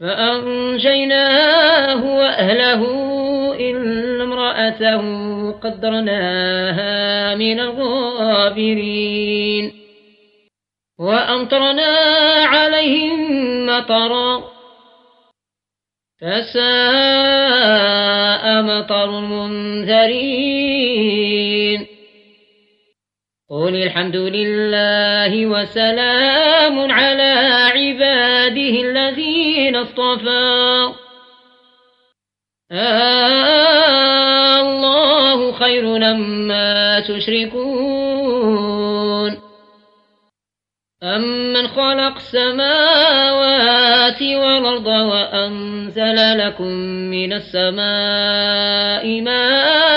فأنجيناه وأهله إلا امرأته قدرناها من الغابرين وأمطرنا عليهم مطرا فساء مطر المنذرين قل الحمد لله وسلام على عباده الذين اصطفى. الله خير لما تشركون. أمن خلق السماوات والأرض وأنزل لكم من السماء ماء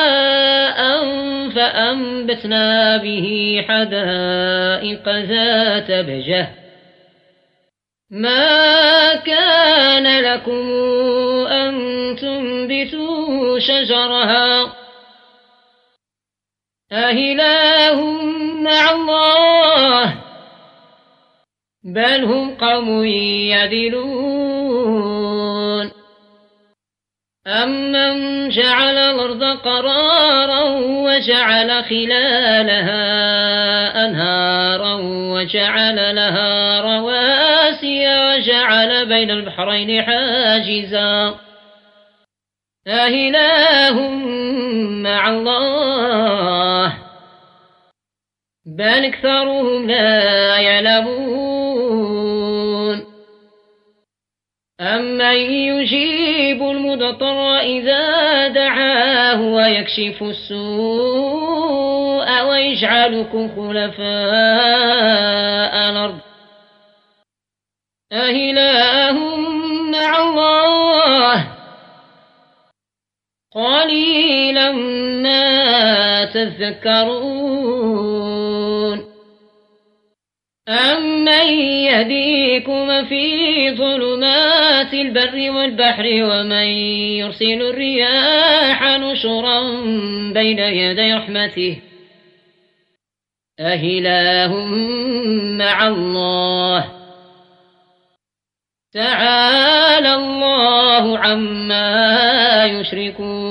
فأنبتنا به حدائق ذات بجه. ما كان لكم أن تنبتوا شجرها؟ أهله مع الله. بل هم قوم يدلون. أمن جعل الأرض قرارا وجعل خلالها أنهارا وجعل لها رواسي وجعل بين البحرين حاجزا. أهله مع الله. بل أكثرهم لا يعلمون. أمن يجيب المضطر إذا دعاه ويكشف السوء ويجعلكم خلفاء الأرض أهله مع الله قليلا ما تذكرون أمن يهديكم في ظلمات البر والبحر ومن يرسل الرياح نشرا بين يدي رحمته أهله مع الله تعالى الله عما يشركون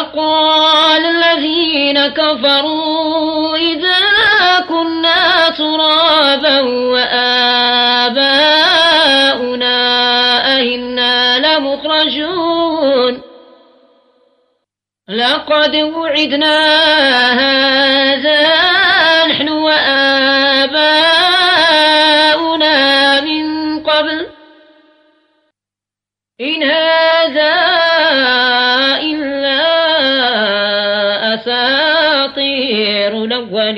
وقال الذين كفروا إذا كنا ترابا وآباؤنا أئنا لمخرجون. لقد وعدنا هذا نحن وآباؤنا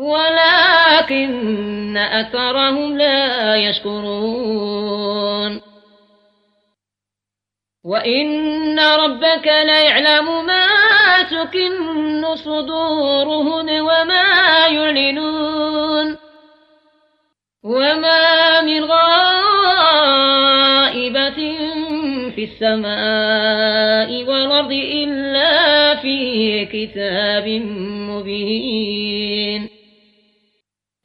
ولكن أكثرهم لا يشكرون. وإن ربك ليعلم ما تكن صدورهم وما يعلنون. وما من غائبة في السماء والأرض إلا في كتاب مبين.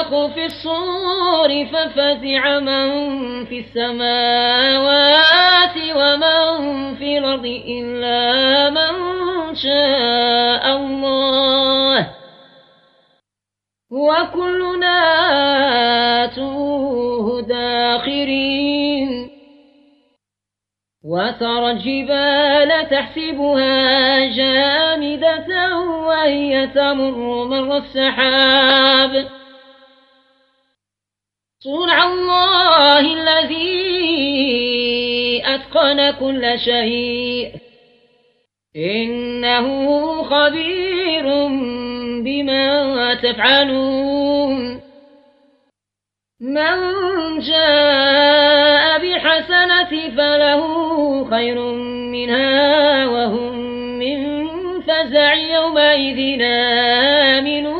ينفخ في الصور ففزع من في السماوات ومن في الأرض إلا من شاء الله وكلنا آتوه داخرين وترى الجبال تحسبها جامدة وهي تمر مر السحاب صنع الله الذي أتقن كل شيء. إنه خبير بما تفعلون. من جاء بحسنة فله خير منها وهم من الفزع يومئذ آمنون.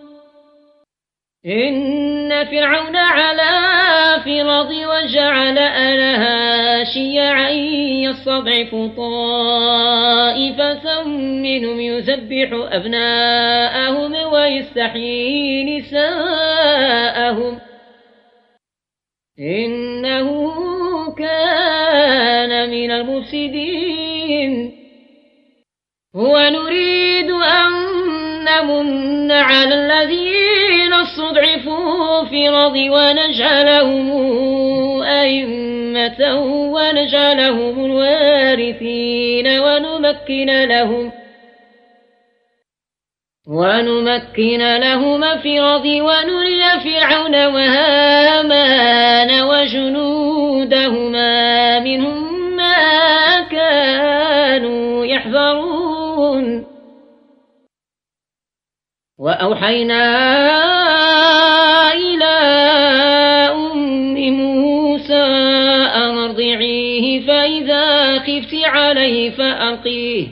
إن فرعون علا في الأرض وجعل أهلها شيعا يستضعف طائفة منهم يذبح أبناءهم ويستحيي نساءهم إنه كان من المفسدين ونريد أن نمن على الذين استضعفوا في الأرض ونجعلهم أئمة ونجعلهم الوارثين ونمكن لهم ونمكن لهما في الأرض ونري فرعون وهامان وجنودهما منهم ما كانوا يحذرون وأوحينا إلى أم موسى أن ارضعيه فإذا خفت عليه فألقيه.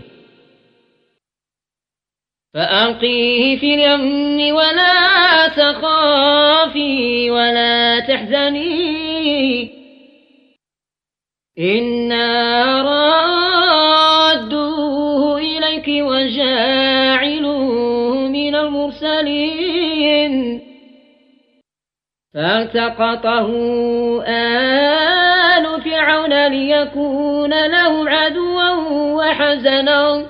فألقيه في اليم ولا تخافي ولا تحزني. إنا رادوه إليك من المرسلين. فالتقطه آل فرعون ليكون له عدوا وحزنا.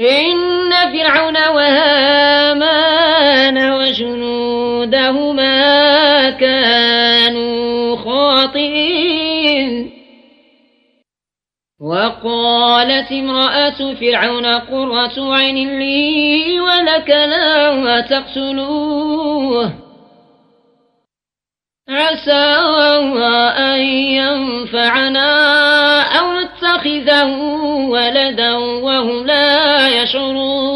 إن فرعون وهامان وجنودهما وقالت امرأة فرعون قرة عين لي ولك لا تقتلوه. عسى أن ينفعنا أو نتخذه ولدا وهم لا يشعرون.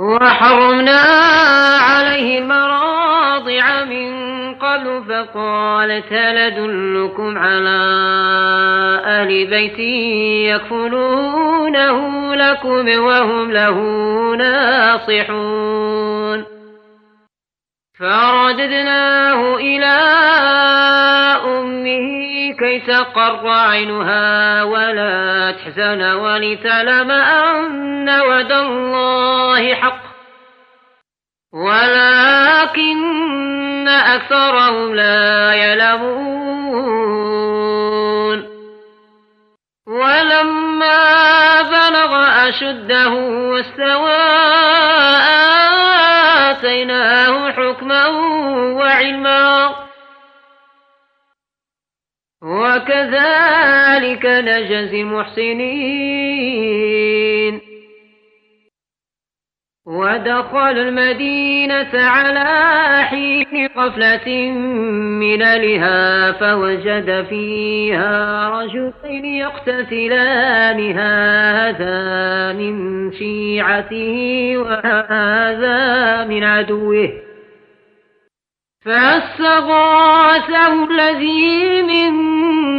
وحرمنا عليه المراضع من قبل فقالت هل أدلكم على أهل بيت يكفلونه لكم وهم له ناصحون. فرددناه إلى أمه كي تقر عينها ولا تحزن ولتعلم أن وعد الله حق. ولكن أكثرهم لا يعلمون. ولما بلغ أشده واستوى وكذلك نجزي المحسنين. ودخل المدينة على حين قفلة من أهلها فوجد فيها رجلين يقتتلان هذا من شيعته وهذا من عدوه. فاستغاثه الذي من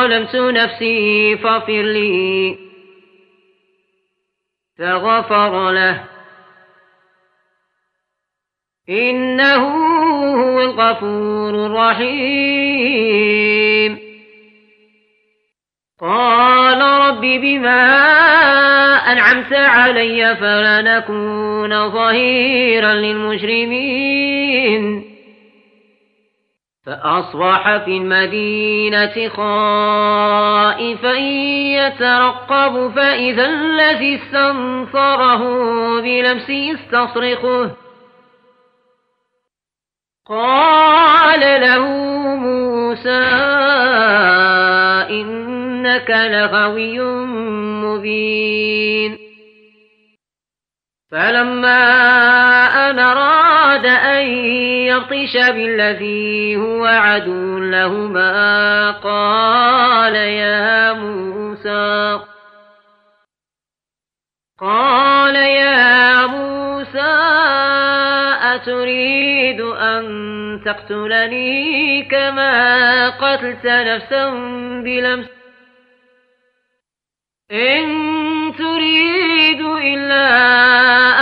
ظلمت نفسي فاغفر لي. فغفر له. إنه هو الغفور الرحيم. قال رب بما أنعمت علي فلنكون ظهيرا للمجرمين. فأصبح في المدينة خائفا يترقب فإذا الذي استنصره بلمس يستصرخه. قال له موسى إنك لغوي مبين. فلما أن أراد أن يبطش بالذي هو عدو لهما. قال يا موسى قال يا موسى أتريد أن تقتلني كما قتلت نفسا بلمس. إن تريد إلا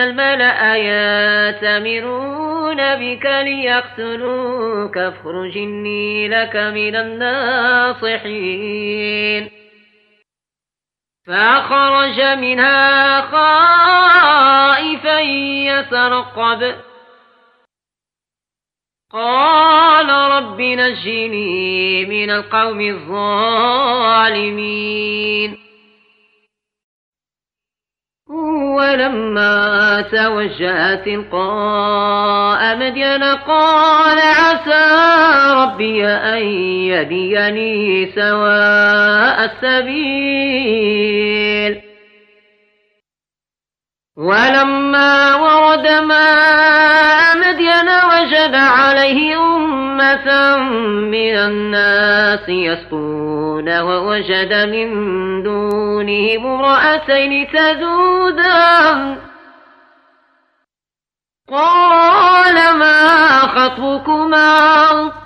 الملأ ياتمرون بك ليقتلوك فاخرج لك من الناصحين فخرج منها خائفا يترقب قال رب نجني من القوم الظالمين ولما توجه تلقاء مدين قال عسى ربي أن يديني سواء السبيل. ولما ورد ماء مدين وجد عليه أمة من الناس يسقون ووجد من دونهم امرأتين تذودان. قال ما خطبكما؟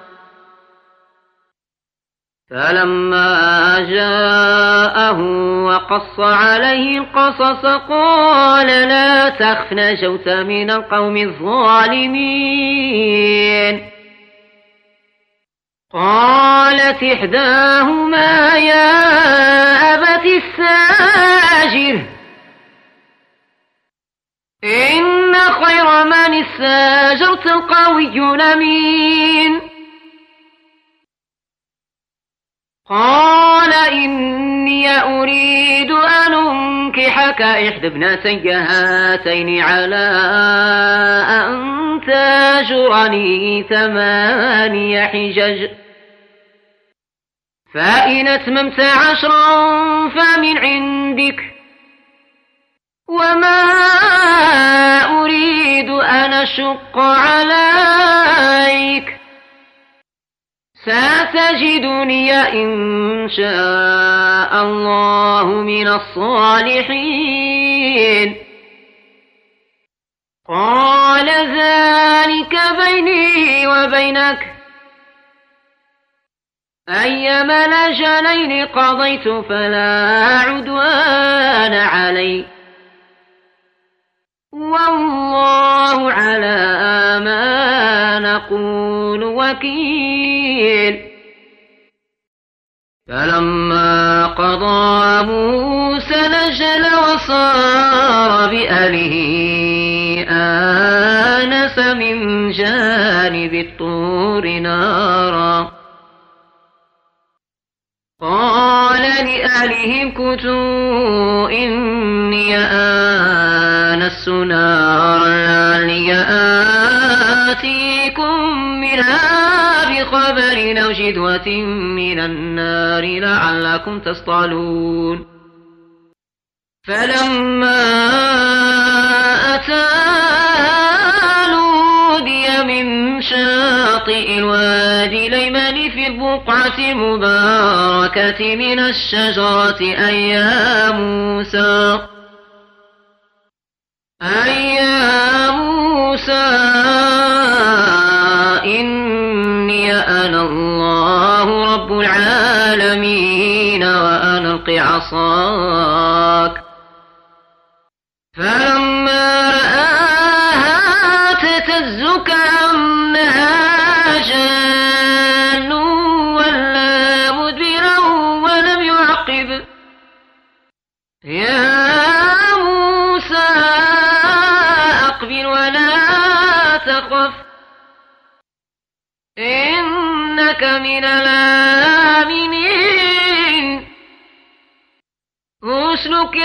فلما جاءه وقص عليه القصص قال لا تخف نجوت من القوم الظالمين. قالت إحداهما يا أبت الساجر إن خير من استاجرت القوي الأمين قال إني أريد أن أنكحك إحدى ابنتي هاتين على أن تاجرني ثماني حجج. فإن أتممت عشرا فمن عندك. وما أريد أن أشق عليك. ستجدني إن شاء الله من الصالحين قال ذلك بيني وبينك أيما الأجلين قضيت فلا عدوان علي والله على ما نقول وكيل فلما قضى موسى نجل وصار بأهله آنس من جانب الطور نارا. قال لأهلهم كتوا إني آنست نارا لعلي آتيكم منها بخبر أو جدوة من النار لعلكم تصطلون. فلما أتى نودي من شاطئ الوادي الأيمن في البقعة المباركة من الشجرة أي يا موسى أي يا موسى عصاك. فلما رآها تتز كأنها جان ولا مدبرا ولم يعقب. يا موسى أقبل ولا تخف. إنك من الآمنين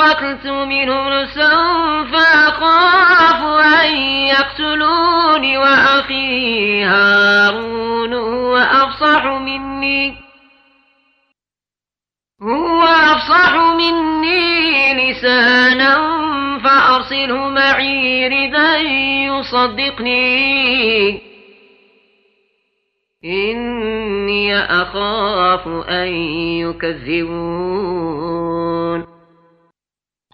قتلت منهم نفسا فأخاف أن يقتلوني وأخي هارون هو أفصح مني. هو أفصح مني لسانا فأرسله معي ردا يصدقني. إني أخاف أن يكذبون.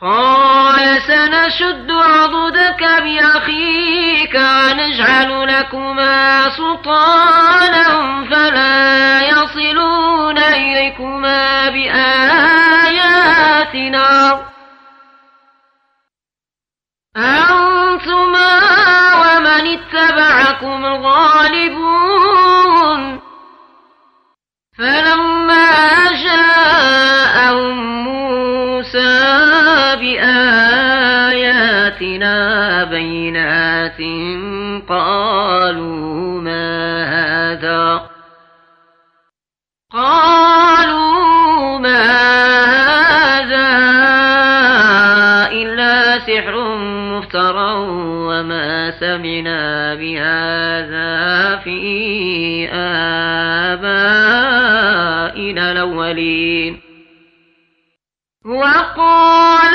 قال سنشد عضدك بأخيك ونجعل لكما سلطانا فلا يصلون إليكما بآياتنا. أنتما ومن اتبعكم الغالبون قالوا ما هذا قالوا ما هذا إلا سحر مفترى وما سمعنا بهذا في آبائنا الأولين وقال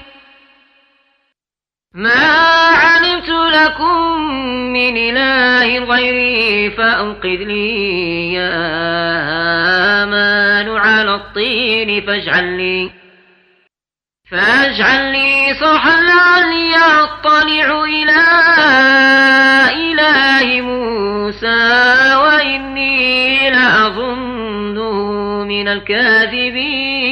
إله غيري فأوقذ لي يا آمان على الطين فاجعل لي فاجعل لي صرحا لعلي أطلع إلى إله موسى وإني لأظنه من الكاذبين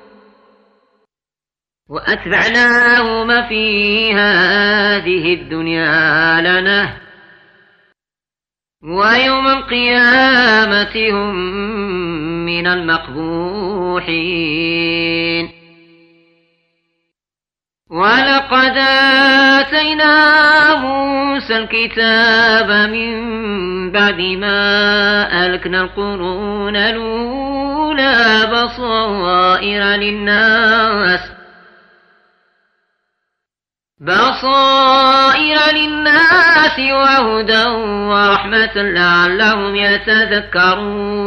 وأتبعناهما في هذه الدنيا لنه ويوم القيامة هم من المقبوحين. ولقد آتينا موسى الكتاب من بعد ما ألكنا القرون الأولى بصائر للناس بصائر للناس وهدى ورحمة لعلهم يتذكرون.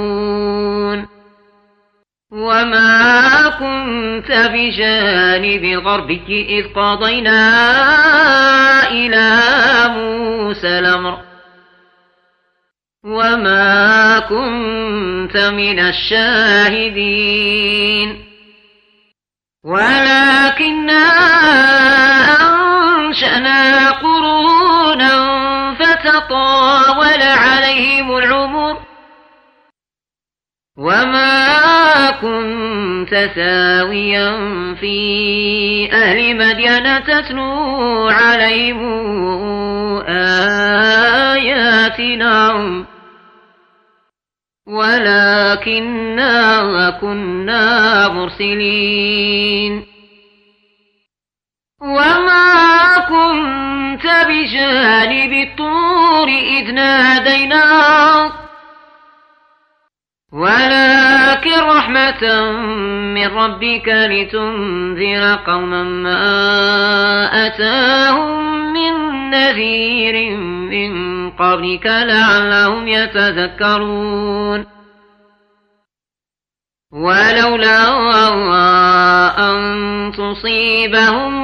وما كنت بجانب غربك إذ قضينا إلى موسى الأمر. وما كنت من الشاهدين. ولكننا أنشأنا قرونا فتطاول عليهم العمر. وما كنت ساويا في أهل مدين تتلو عليهم آياتنا. ولكننا كنا مرسلين. وما كنت بجانب الطور إذ ناديناك ولكن رحمة من ربك لتنذر قوما ما أتاهم من نذير من قبلك لعلهم يتذكرون. ولولا أن تصيبهم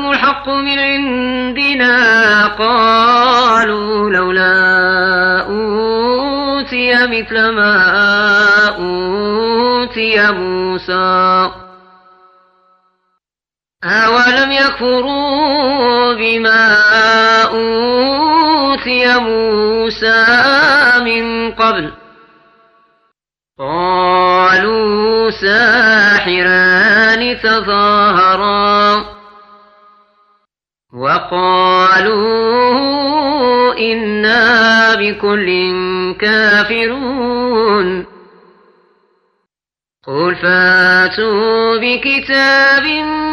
الحق من عندنا قالوا لولا أوتي مثل ما أوتي موسى. أولم يكفروا بما أوتي موسى من قبل؟ قالوا ساحران تظاهرا وقالوا إنا بكل كافرون. قل فاتوا بكتاب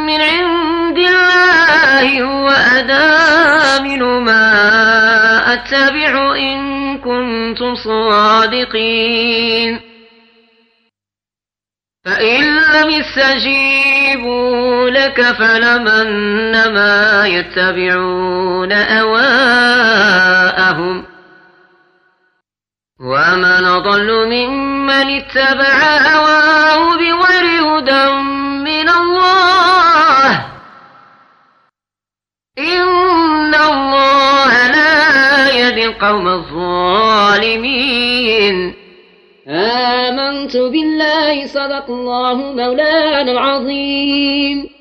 من عند الله هو أدى ما أتبع إن كنتم صادقين. فإن لم يستجيبوا لك فلمن ما يتبعون أواءهم ومن أضل ممن اتبع هواه بغير هدى من الله. إن الله لا يهدي القوم الظالمين. آمنت بالله صدق الله مولانا العظيم.